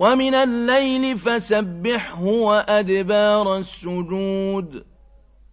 ومن الليل فسبحه وأدبار السجود.